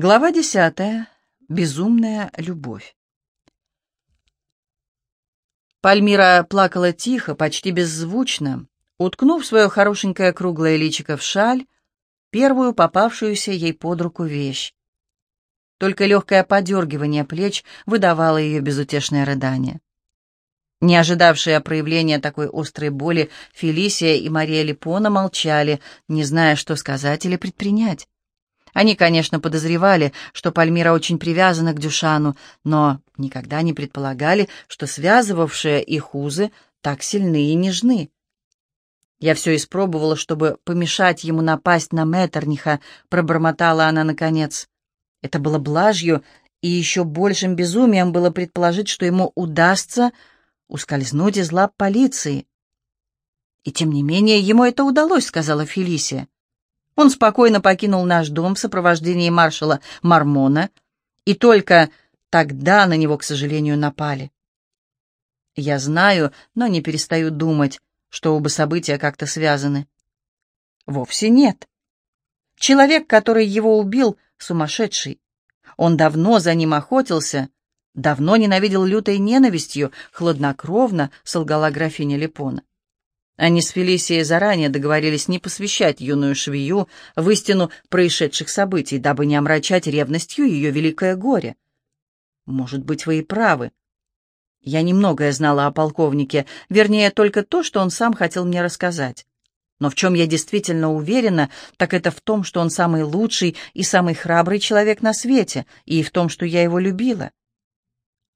Глава десятая. Безумная любовь. Пальмира плакала тихо, почти беззвучно, уткнув свое хорошенькое круглое личико в шаль, первую попавшуюся ей под руку вещь. Только легкое подергивание плеч выдавало ее безутешное рыдание. Не ожидавшие проявления такой острой боли, Фелисия и Мария Липона молчали, не зная, что сказать или предпринять. Они, конечно, подозревали, что Пальмира очень привязана к Дюшану, но никогда не предполагали, что связывавшие их узы так сильны и нежны. «Я все испробовала, чтобы помешать ему напасть на Меттерниха», — пробормотала она наконец. Это было блажью, и еще большим безумием было предположить, что ему удастся ускользнуть из лап полиции. «И тем не менее ему это удалось», — сказала Фелисия. Он спокойно покинул наш дом в сопровождении маршала Мармона, и только тогда на него, к сожалению, напали. Я знаю, но не перестаю думать, что оба события как-то связаны. Вовсе нет. Человек, который его убил, сумасшедший. Он давно за ним охотился, давно ненавидел лютой ненавистью, хладнокровно солгала графиня Лепона. Они с Фелисией заранее договорились не посвящать юную швею в истину происшедших событий, дабы не омрачать ревностью ее великое горе. Может быть, вы и правы. Я немногое знала о полковнике, вернее, только то, что он сам хотел мне рассказать. Но в чем я действительно уверена, так это в том, что он самый лучший и самый храбрый человек на свете, и в том, что я его любила.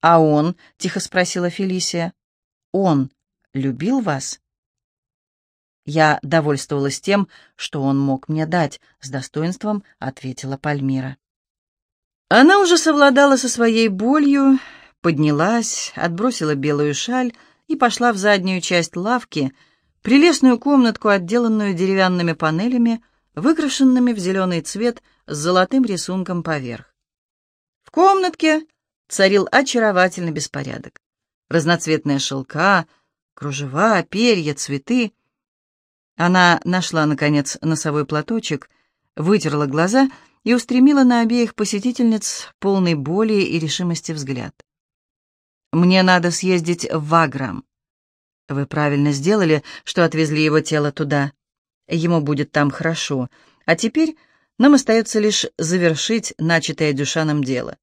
«А он?» — тихо спросила Фелисия. «Он любил вас?» Я довольствовалась тем, что он мог мне дать, с достоинством ответила Пальмира. Она уже совладала со своей болью, поднялась, отбросила белую шаль и пошла в заднюю часть лавки, прелестную комнатку, отделанную деревянными панелями, выкрашенными в зеленый цвет с золотым рисунком поверх. В комнатке царил очаровательный беспорядок. Разноцветные шелка, кружева, перья, цветы — она нашла, наконец, носовой платочек, вытерла глаза и устремила на обеих посетительниц полный боли и решимости взгляд. «Мне надо съездить в Ваграм». «Вы правильно сделали, что отвезли его тело туда. Ему будет там хорошо. А теперь нам остается лишь завершить начатое Дюшаном дело.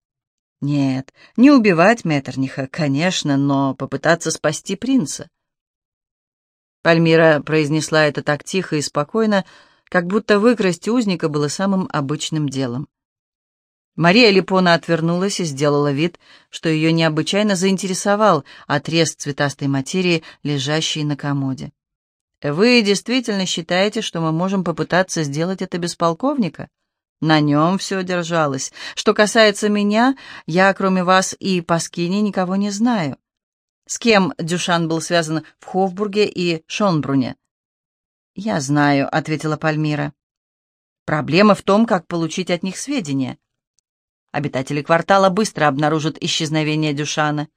Нет, не убивать Меттерниха, конечно, но попытаться спасти принца. Пальмира произнесла это так тихо и спокойно, как будто выкрасть узника было самым обычным делом. Мария Липона отвернулась и сделала вид, что ее необычайно заинтересовал отрез цветастой материи, лежащий на комоде. «Вы действительно считаете, что мы можем попытаться сделать это без полковника?» На нем все держалось. Что касается меня, я, кроме вас и Паскини, никого не знаю. С кем Дюшан был связан в Хофбурге и Шонбруне? «Я знаю», — ответила Пальмира. «Проблема в том, как получить от них сведения. Обитатели квартала быстро обнаружат исчезновение Дюшана.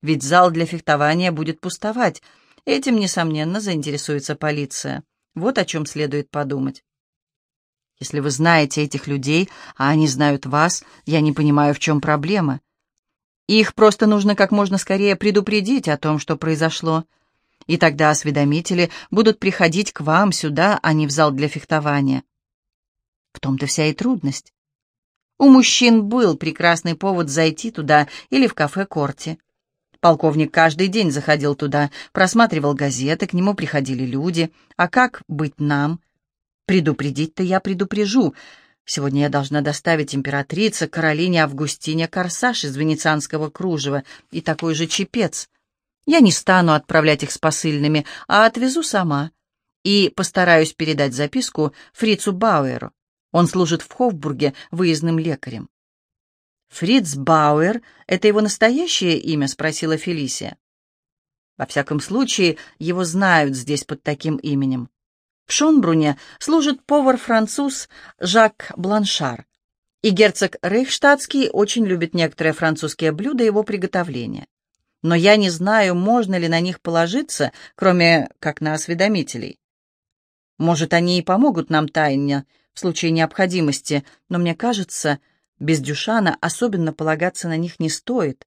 Ведь зал для фехтования будет пустовать. Этим, несомненно, заинтересуется полиция. Вот о чем следует подумать. Если вы знаете этих людей, а они знают вас, я не понимаю, в чем проблема. Их просто нужно как можно скорее предупредить о том, что произошло. И тогда осведомители будут приходить к вам сюда, а не в зал для фехтования. В том-то вся и трудность. У мужчин был прекрасный повод зайти туда или в кафе Корти. Полковник каждый день заходил туда, просматривал газеты, к нему приходили люди. А как быть нам? Предупредить-то я предупрежу, Сегодня я должна доставить императрице Каролине Августине корсаж из венецианского кружева и такой же чепец. Я не стану отправлять их с посыльными, а отвезу сама. И постараюсь передать записку Фрицу Бауэру. Он служит в Хофбурге выездным лекарем. «Фриц Бауэр — это его настоящее имя?» — спросила Фелисия. «Во всяком случае, его знают здесь под таким именем. В Шонбруне служит повар-француз Жак Бланшар, и герцог Рейхштадтский очень любит некоторые французские блюда его приготовления. Но я не знаю, можно ли на них положиться, кроме как на осведомителей. Может, они и помогут нам тайне в случае необходимости, но мне кажется, Без Дюшана особенно полагаться на них не стоит.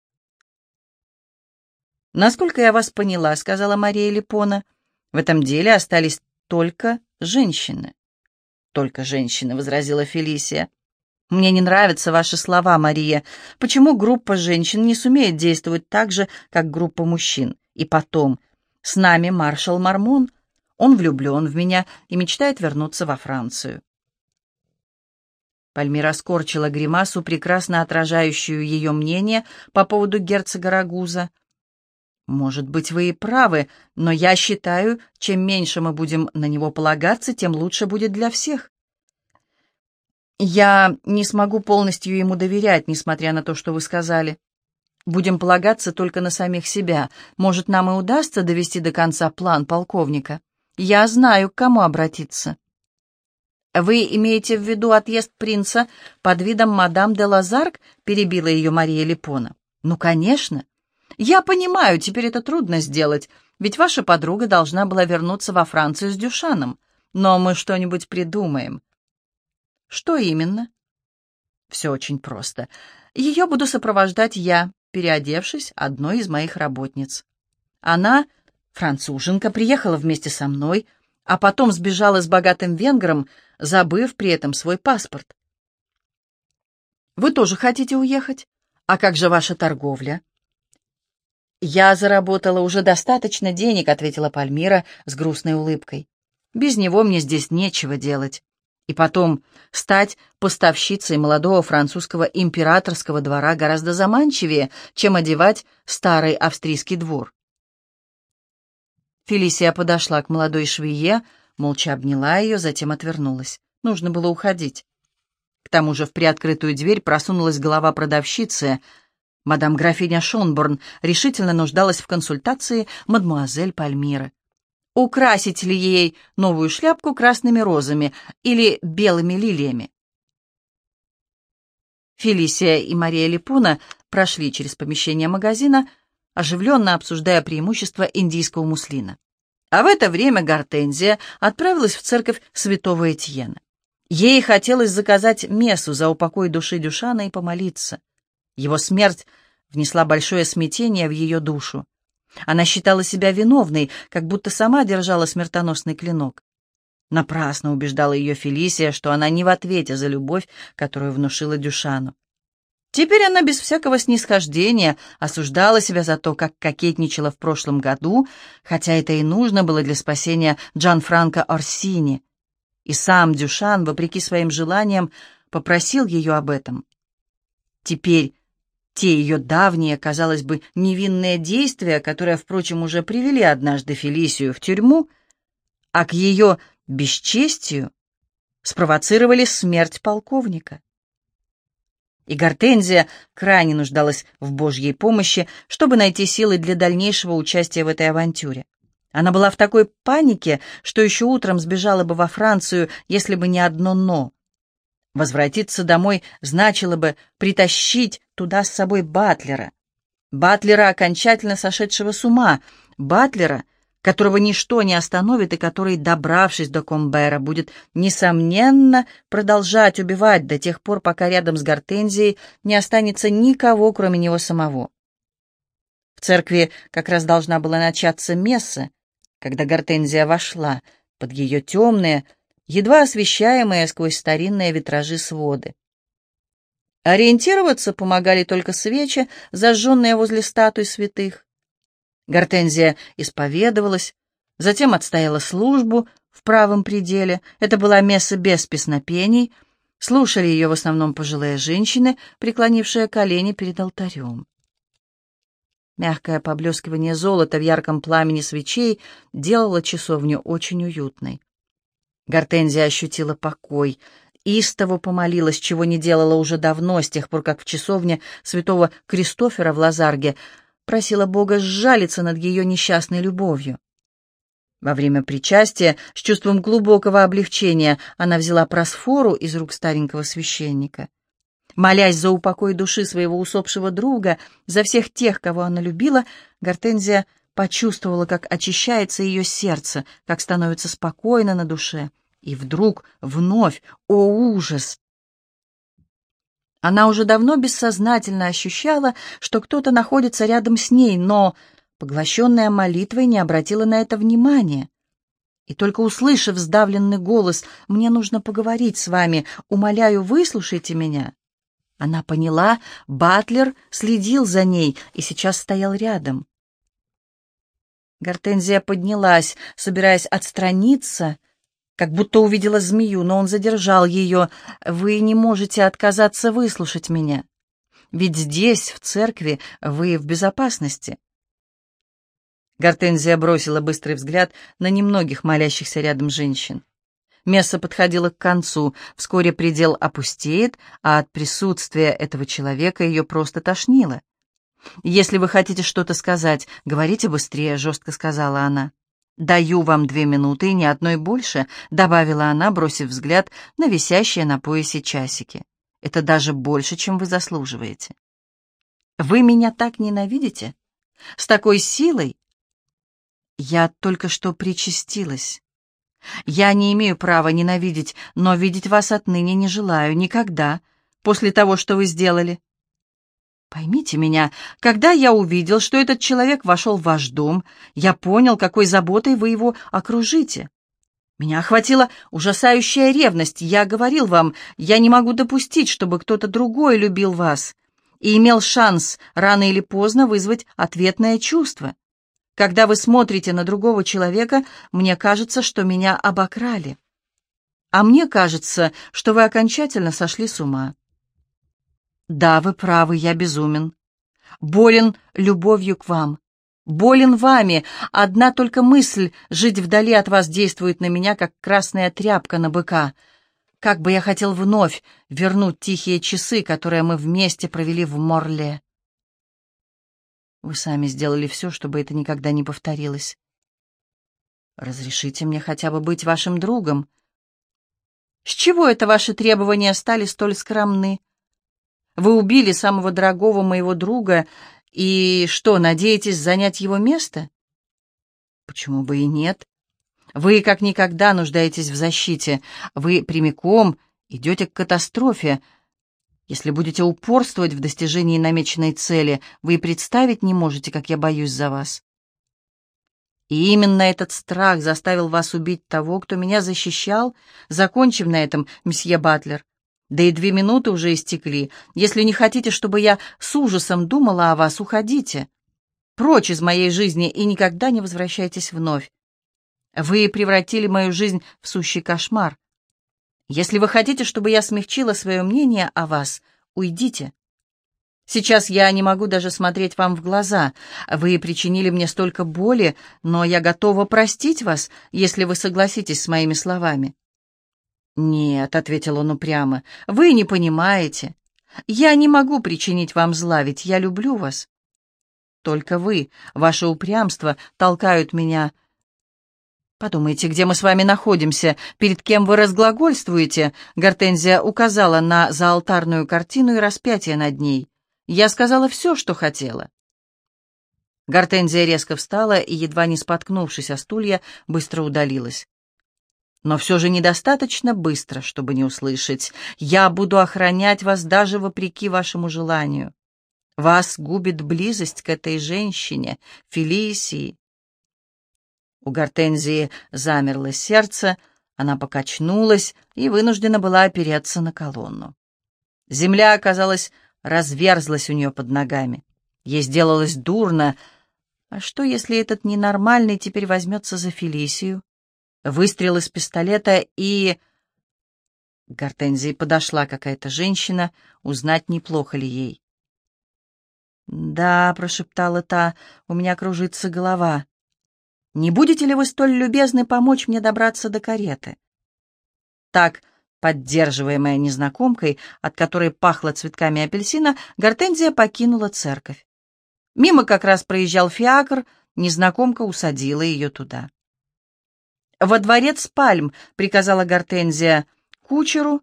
«Насколько я вас поняла», — сказала Мария Липона, — «в этом деле остались только женщины». «Только женщины», — возразила Фелисия. «Мне не нравятся ваши слова, Мария. Почему группа женщин не сумеет действовать так же, как группа мужчин? И потом, с нами маршал Мармон. Он влюблен в меня и мечтает вернуться во Францию». Пальмира скорчила гримасу, прекрасно отражающую ее мнение по поводу герцога Рагуза. «Может быть, вы и правы, но я считаю, чем меньше мы будем на него полагаться, тем лучше будет для всех». «Я не смогу полностью ему доверять, несмотря на то, что вы сказали. Будем полагаться только на самих себя. Может, нам и удастся довести до конца план полковника. Я знаю, к кому обратиться». «Вы имеете в виду отъезд принца под видом мадам де Лазарк?» — перебила ее Мария Липона. «Ну, конечно. Я понимаю, теперь это трудно сделать, ведь ваша подруга должна была вернуться во Францию с Дюшаном. Но мы что-нибудь придумаем». «Что именно?» «Все очень просто. Ее буду сопровождать я, переодевшись одной из моих работниц. Она, француженка, приехала вместе со мной, а потом сбежала с богатым венгром, забыв при этом свой паспорт. «Вы тоже хотите уехать? А как же ваша торговля?» «Я заработала уже достаточно денег», — ответила Пальмира с грустной улыбкой. «Без него мне здесь нечего делать. И потом, стать поставщицей молодого французского императорского двора гораздо заманчивее, чем одевать старый австрийский двор». Фелисия подошла к молодой швее, молча обняла ее, затем отвернулась. Нужно было уходить. К тому же в приоткрытую дверь просунулась голова продавщицы. Мадам графиня Шонборн решительно нуждалась в консультации мадмуазель Пальмиры. Украсить ли ей новую шляпку красными розами или белыми лилиями? Фелисия и Мария Липуна прошли через помещение магазина, оживленно обсуждая преимущества индийского муслина. А в это время Гортензия отправилась в церковь святого Этьена. Ей хотелось заказать мессу за упокой души Дюшана и помолиться. Его смерть внесла большое смятение в ее душу. Она считала себя виновной, как будто сама держала смертоносный клинок. Напрасно убеждала ее Фелисия, что она не в ответе за любовь, которую внушила Дюшану. Теперь она без всякого снисхождения осуждала себя за то, как кокетничала в прошлом году, хотя это и нужно было для спасения Джанфранко Орсини. И сам Дюшан, вопреки своим желаниям, попросил ее об этом. Теперь те ее давние, казалось бы, невинные действия, которые, впрочем, уже привели однажды Фелисию в тюрьму, а к ее бесчестию спровоцировали смерть полковника и Гортензия крайне нуждалась в Божьей помощи, чтобы найти силы для дальнейшего участия в этой авантюре. Она была в такой панике, что еще утром сбежала бы во Францию, если бы не одно «но». Возвратиться домой значило бы притащить туда с собой Батлера. Батлера, окончательно сошедшего с ума, Батлера — которого ничто не остановит и который, добравшись до Комбера, будет, несомненно, продолжать убивать до тех пор, пока рядом с Гортензией не останется никого, кроме него самого. В церкви как раз должна была начаться месса, когда Гортензия вошла под ее темные, едва освещаемые сквозь старинные витражи своды. Ориентироваться помогали только свечи, зажженные возле статуй святых. Гортензия исповедовалась, затем отстояла службу в правом пределе. Это была месса без песнопений. Слушали ее в основном пожилые женщины, преклонившие колени перед алтарем. Мягкое поблескивание золота в ярком пламени свечей делало часовню очень уютной. Гортензия ощутила покой, истово помолилась, чего не делала уже давно, с тех пор, как в часовне святого Кристофера в Лазарге просила Бога сжалиться над ее несчастной любовью. Во время причастия, с чувством глубокого облегчения, она взяла просфору из рук старенького священника. Молясь за упокой души своего усопшего друга, за всех тех, кого она любила, Гортензия почувствовала, как очищается ее сердце, как становится спокойно на душе. И вдруг, вновь, о ужас! Она уже давно бессознательно ощущала, что кто-то находится рядом с ней, но, поглощенная молитвой, не обратила на это внимания. И только услышав сдавленный голос «Мне нужно поговорить с вами, умоляю, выслушайте меня», она поняла, Батлер следил за ней и сейчас стоял рядом. Гортензия поднялась, собираясь отстраниться, как будто увидела змею, но он задержал ее. «Вы не можете отказаться выслушать меня. Ведь здесь, в церкви, вы в безопасности». Гортензия бросила быстрый взгляд на немногих молящихся рядом женщин. Месса подходила к концу, вскоре предел опустеет, а от присутствия этого человека ее просто тошнило. «Если вы хотите что-то сказать, говорите быстрее», — жестко сказала она. «Даю вам две минуты и ни одной больше», — добавила она, бросив взгляд на висящие на поясе часики. «Это даже больше, чем вы заслуживаете». «Вы меня так ненавидите? С такой силой?» «Я только что причастилась. Я не имею права ненавидеть, но видеть вас отныне не желаю, никогда, после того, что вы сделали. Поймите меня, когда я увидел, что этот человек вошел в ваш дом, я понял, какой заботой вы его окружите. Меня охватила ужасающая ревность. Я говорил вам, я не могу допустить, чтобы кто-то другой любил вас и имел шанс рано или поздно вызвать ответное чувство. Когда вы смотрите на другого человека, мне кажется, что меня обокрали. А мне кажется, что вы окончательно сошли с ума. Да, вы правы, я безумен. Болен любовью к вам. Болен вами. Одна только мысль жить вдали от вас действует на меня, как красная тряпка на быка. Как бы я хотел вновь вернуть тихие часы, которые мы вместе провели в Морле. Вы сами сделали все, чтобы это никогда не повторилось. Разрешите мне хотя бы быть вашим другом. С чего это ваши требования стали столь скромны? Вы убили самого дорогого моего друга, и что, надеетесь занять его место? Почему бы и нет? Вы как никогда нуждаетесь в защите. Вы прямиком идете к катастрофе, если будете упорствовать в достижении намеченной цели, вы и представить не можете, как я боюсь за вас. И именно этот страх заставил вас убить того, кто меня защищал. Закончим на этом, месье Батлер. Да и две минуты уже истекли. Если не хотите, чтобы я с ужасом думала о вас, уходите. Прочь из моей жизни и никогда не возвращайтесь вновь. Вы превратили мою жизнь в сущий кошмар. Если вы хотите, чтобы я смягчила свое мнение о вас, уйдите. Сейчас я не могу даже смотреть вам в глаза. Вы причинили мне столько боли, но я готова простить вас, если вы согласитесь с моими словами». «Нет», — ответил он упрямо, — «вы не понимаете. Я не могу причинить вам зла, ведь я люблю вас. Только вы, ваше упрямство, толкают меня «Подумайте, где мы с вами находимся, перед кем вы разглагольствуете?» Гортензия указала на заалтарную картину и распятие над ней. «Я сказала все, что хотела». Гортензия резко встала и, едва не споткнувшись о стулья, быстро удалилась. Но все же недостаточно быстро, чтобы не услышать. «Я буду охранять вас даже вопреки вашему желанию. Вас губит близость к этой женщине, Фелисии, у Гортензии замерло сердце, она покачнулась и вынуждена была опереться на колонну. Земля, оказалась, разверзлась у нее под ногами. Ей сделалось дурно. А что, если этот ненормальный теперь возьмется за Фелисию? Выстрел из пистолета и... К Гортензии подошла какая-то женщина, узнать, неплохо ли ей. «Да», — прошептала та, — «у меня кружится голова. Не будете ли вы столь любезны помочь мне добраться до кареты?» Так, поддерживаемая незнакомкой, от которой пахло цветками апельсина, Гортензия покинула церковь. Мимо как раз проезжал фиакр, незнакомка усадила ее туда. «Во дворец пальм», — приказала Гортензия кучеру,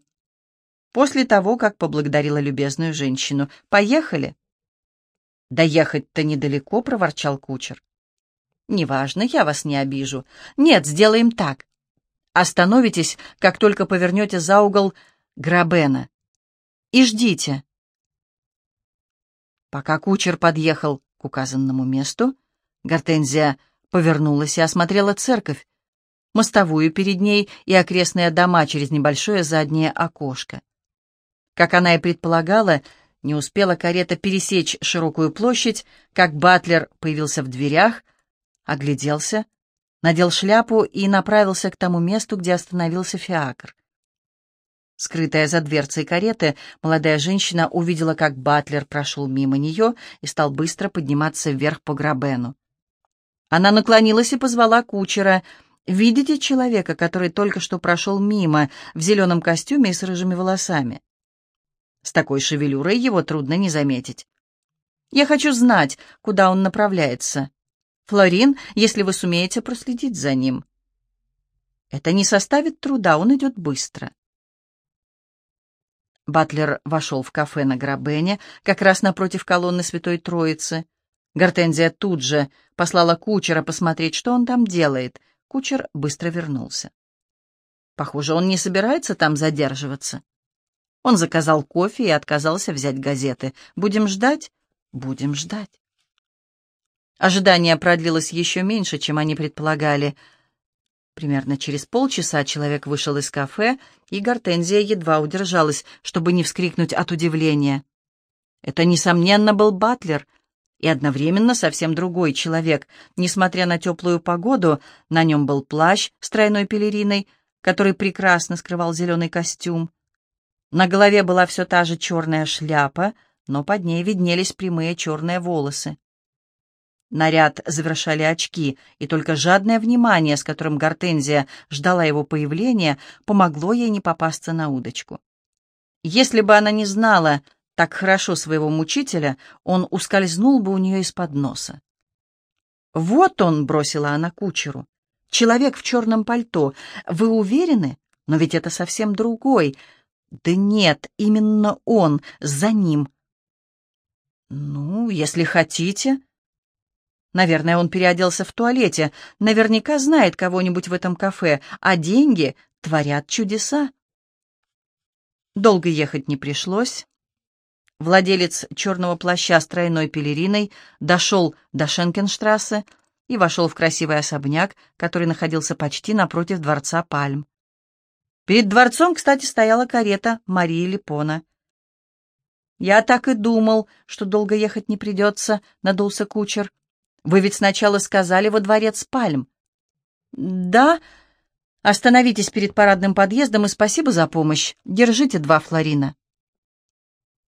после того, как поблагодарила любезную женщину. «Поехали?» «Доехать-то недалеко», — проворчал кучер. «Неважно, я вас не обижу. Нет, сделаем так. Остановитесь, как только повернете за угол Грабена. И ждите. Пока кучер подъехал к указанному месту, Гортензия повернулась и осмотрела церковь, мостовую перед ней и окрестные дома через небольшое заднее окошко. Как она и предполагала, не успела карета пересечь широкую площадь, как Батлер появился в дверях, огляделся, надел шляпу и направился к тому месту, где остановился фиакр. Скрытая за дверцей кареты, молодая женщина увидела, как Батлер прошел мимо нее и стал быстро подниматься вверх по грабену. Она наклонилась и позвала кучера. «Видите человека, который только что прошел мимо, в зеленом костюме и с рыжими волосами?» С такой шевелюрой его трудно не заметить. «Я хочу знать, куда он направляется. Флорин, если вы сумеете проследить за ним». «Это не составит труда, он идет быстро». Батлер вошел в кафе на Грабене, как раз напротив колонны Святой Троицы. Гортензия тут же послала кучера посмотреть, что он там делает. Кучер быстро вернулся. Похоже, он не собирается там задерживаться. Он заказал кофе и отказался взять газеты. Будем ждать? Будем ждать. Ожидание продлилось еще меньше, чем они предполагали — Примерно через полчаса человек вышел из кафе, и Гортензия едва удержалась, чтобы не вскрикнуть от удивления. Это, несомненно, был Батлер, и одновременно совсем другой человек. Несмотря на теплую погоду, на нем был плащ с тройной пелериной, который прекрасно скрывал зеленый костюм. На голове была все та же черная шляпа, но под ней виднелись прямые черные волосы. Наряд завершали очки, и только жадное внимание, с которым Гортензия ждала его появления, помогло ей не попасться на удочку. Если бы она не знала так хорошо своего мучителя, он ускользнул бы у нее из-под носа. «Вот он!» — бросила она кучеру. «Человек в черном пальто. Вы уверены? Но ведь это совсем другой. Да нет, именно он, за ним». «Ну, если хотите...» Наверное, он переоделся в туалете. Наверняка знает кого-нибудь в этом кафе, а деньги творят чудеса. Долго ехать не пришлось. Владелец черного плаща с тройной пелериной дошел до Шенкенштрассе и вошел в красивый особняк, который находился почти напротив дворца Пальм. Перед дворцом, кстати, стояла карета Марии Липона. «Я так и думал, что долго ехать не придется», — надулся кучер. Вы ведь сначала сказали во дворец Пальм. Да. Остановитесь перед парадным подъездом и спасибо за помощь. Держите два флорина.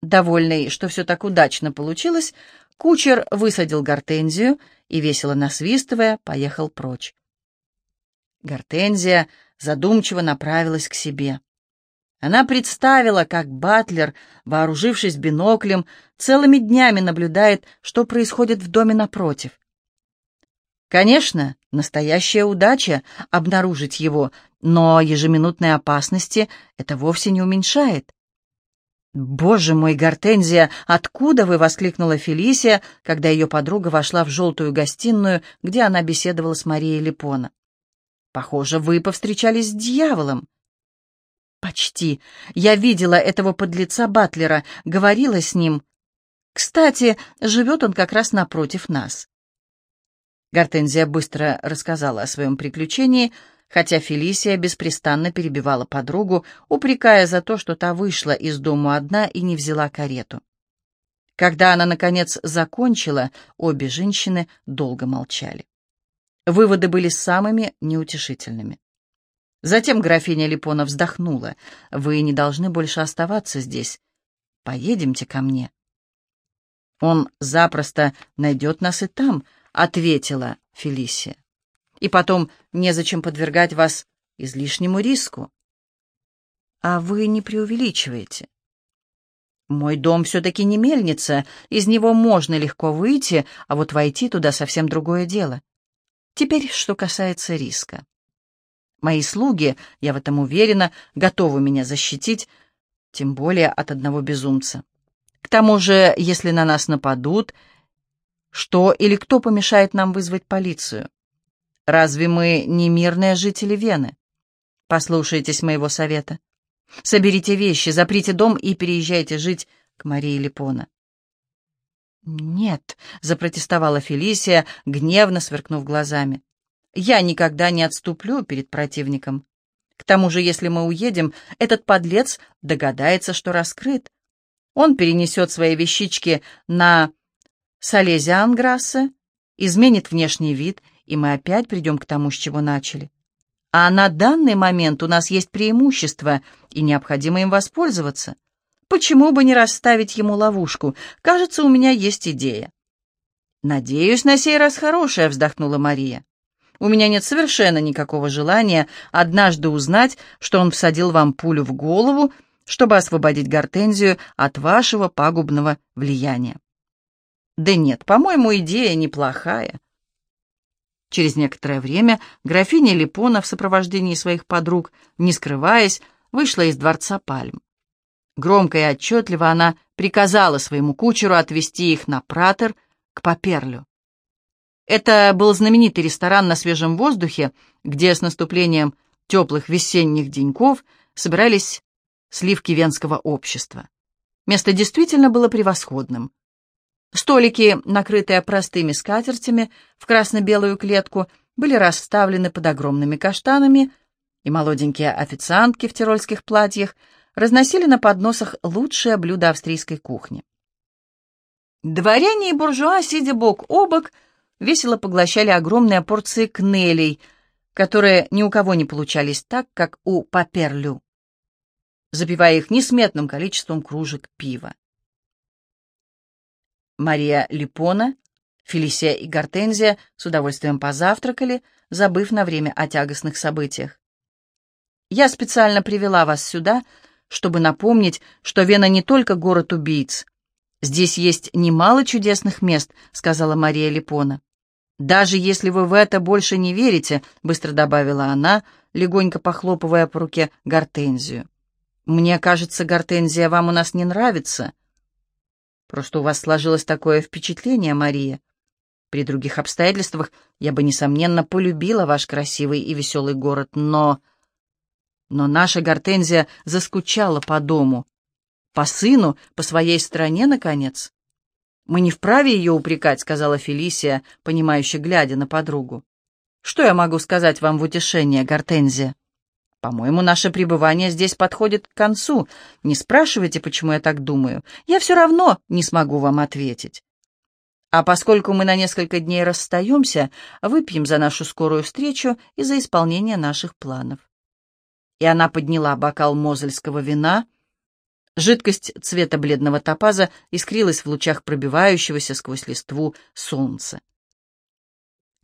Довольный, что все так удачно получилось, кучер высадил гортензию и, весело насвистывая, поехал прочь. Гортензия задумчиво направилась к себе. Она представила, как Батлер, вооружившись биноклем, целыми днями наблюдает, что происходит в доме напротив. Конечно, настоящая удача — обнаружить его, но ежеминутной опасности это вовсе не уменьшает. «Боже мой, Гортензия, откуда вы?» — воскликнула Фелисия, когда ее подруга вошла в желтую гостиную, где она беседовала с Марией Липона. «Похоже, вы повстречались с дьяволом». «Почти. Я видела этого подлеца Батлера, говорила с ним. Кстати, живет он как раз напротив нас». Гортензия быстро рассказала о своем приключении, хотя Фелисия беспрестанно перебивала подругу, упрекая за то, что та вышла из дому одна и не взяла карету. Когда она, наконец, закончила, обе женщины долго молчали. Выводы были самыми неутешительными. Затем графиня Липона вздохнула. «Вы не должны больше оставаться здесь. Поедемте ко мне». «Он запросто найдет нас и там», — ответила Фелисия. «И потом незачем подвергать вас излишнему риску». «А вы не преувеличиваете». «Мой дом все-таки не мельница, из него можно легко выйти, а вот войти туда совсем другое дело. Теперь, что касается риска». Мои слуги, я в этом уверена, готовы меня защитить, тем более от одного безумца. К тому же, если на нас нападут, что или кто помешает нам вызвать полицию? Разве мы не мирные жители Вены? Послушайтесь моего совета. Соберите вещи, заприте дом и переезжайте жить к Марии Липона. «Нет», — запротестовала Фелисия, гневно сверкнув глазами. «Я никогда не отступлю перед противником. К тому же, если мы уедем, этот подлец догадается, что раскрыт. Он перенесет свои вещички на Салезианграссе, изменит внешний вид, и мы опять придем к тому, с чего начали. А на данный момент у нас есть преимущество, и необходимо им воспользоваться. Почему бы не расставить ему ловушку? Кажется, у меня есть идея. «Надеюсь, на сей раз хорошая», — вздохнула Мария. «У меня нет совершенно никакого желания однажды узнать, что он всадил вам пулю в голову, чтобы освободить Гортензию от вашего пагубного влияния». «Да нет, по-моему, идея неплохая». Через некоторое время графиня Липона в сопровождении своих подруг, не скрываясь, вышла из дворца Пальм. Громко и отчетливо она приказала своему кучеру отвезти их на пратер к Паперлю. Это был знаменитый ресторан на свежем воздухе, где с наступлением теплых весенних деньков собирались сливки венского общества. Место действительно было превосходным. Столики, накрытые простыми скатертями в красно-белую клетку, были расставлены под огромными каштанами, и молоденькие официантки в тирольских платьях разносили на подносах лучшие блюда австрийской кухни. Дворяне и буржуа, сидя бок о бок, весело поглощали огромные порции кнелей, которые ни у кого не получались так, как у Паперлю, запивая их несметным количеством кружек пива. Мария Липона, Фелисия и Гортензия с удовольствием позавтракали, забыв на время о тягостных событиях. «Я специально привела вас сюда, чтобы напомнить, что Вена не только город убийц. Здесь есть немало чудесных мест», — сказала Мария Липона. «Даже если вы в это больше не верите», — быстро добавила она, легонько похлопывая по руке Гортензию. «Мне кажется, Гортензия, вам у нас не нравится». Просто у вас сложилось такое впечатление, Мария. При других обстоятельствах я бы, несомненно, полюбила ваш красивый и веселый город, но... Но наша Гортензия заскучала по дому. По сыну, по своей стране, наконец. «Мы не вправе ее упрекать», — сказала Фелисия, понимающе глядя на подругу. «Что я могу сказать вам в утешение, Гортензия?» По-моему, наше пребывание здесь подходит к концу. Не спрашивайте, почему я так думаю. Я все равно не смогу вам ответить. А поскольку мы на несколько дней расстаемся, выпьем за нашу скорую встречу и за исполнение наших планов. И она подняла бокал мозельского вина. Жидкость цвета бледного топаза искрилась в лучах пробивающегося сквозь листву солнца.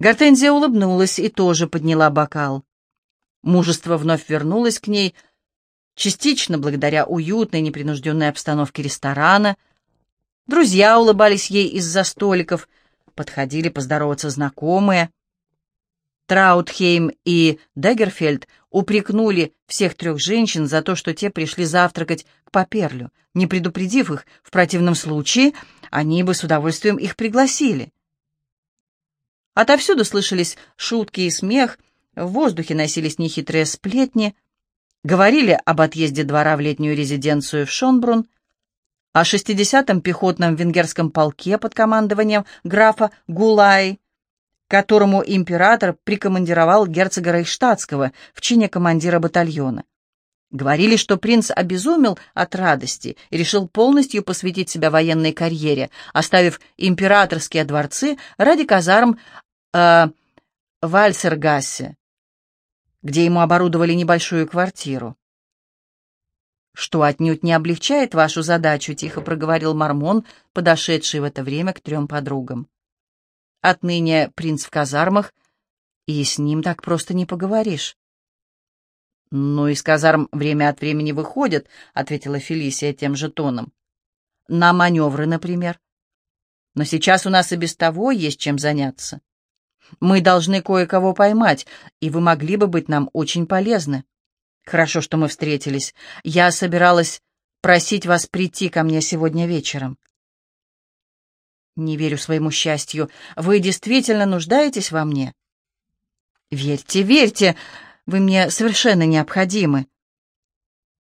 Гортензия улыбнулась и тоже подняла бокал. Мужество вновь вернулось к ней, частично благодаря уютной, непринужденной обстановке ресторана. Друзья улыбались ей из-за столиков, подходили поздороваться знакомые. Траутхейм и Деггерфельд упрекнули всех трех женщин за то, что те пришли завтракать к Паперлю, не предупредив их, в противном случае они бы с удовольствием их пригласили. Отовсюду слышались шутки и смех — в воздухе носились нехитрые сплетни, говорили об отъезде двора в летнюю резиденцию в Шонбрун, о 60-м пехотном венгерском полке под командованием графа Гулай, которому император прикомандировал герцога Рейхштадтского в чине командира батальона. Говорили, что принц обезумел от радости и решил полностью посвятить себя военной карьере, оставив императорские дворцы ради казарм э, Вальсергассе, где ему оборудовали небольшую квартиру. «Что отнюдь не облегчает вашу задачу», — тихо проговорил Мормон, подошедший в это время к трем подругам. «Отныне принц в казармах, и с ним так просто не поговоришь». «Ну, из казарм время от времени выходят», — ответила Фелисия тем же тоном. «На маневры, например. Но сейчас у нас и без того есть чем заняться». Мы должны кое-кого поймать, и вы могли бы быть нам очень полезны. Хорошо, что мы встретились. Я собиралась просить вас прийти ко мне сегодня вечером. Не верю своему счастью. Вы действительно нуждаетесь во мне? Верьте, верьте, вы мне совершенно необходимы.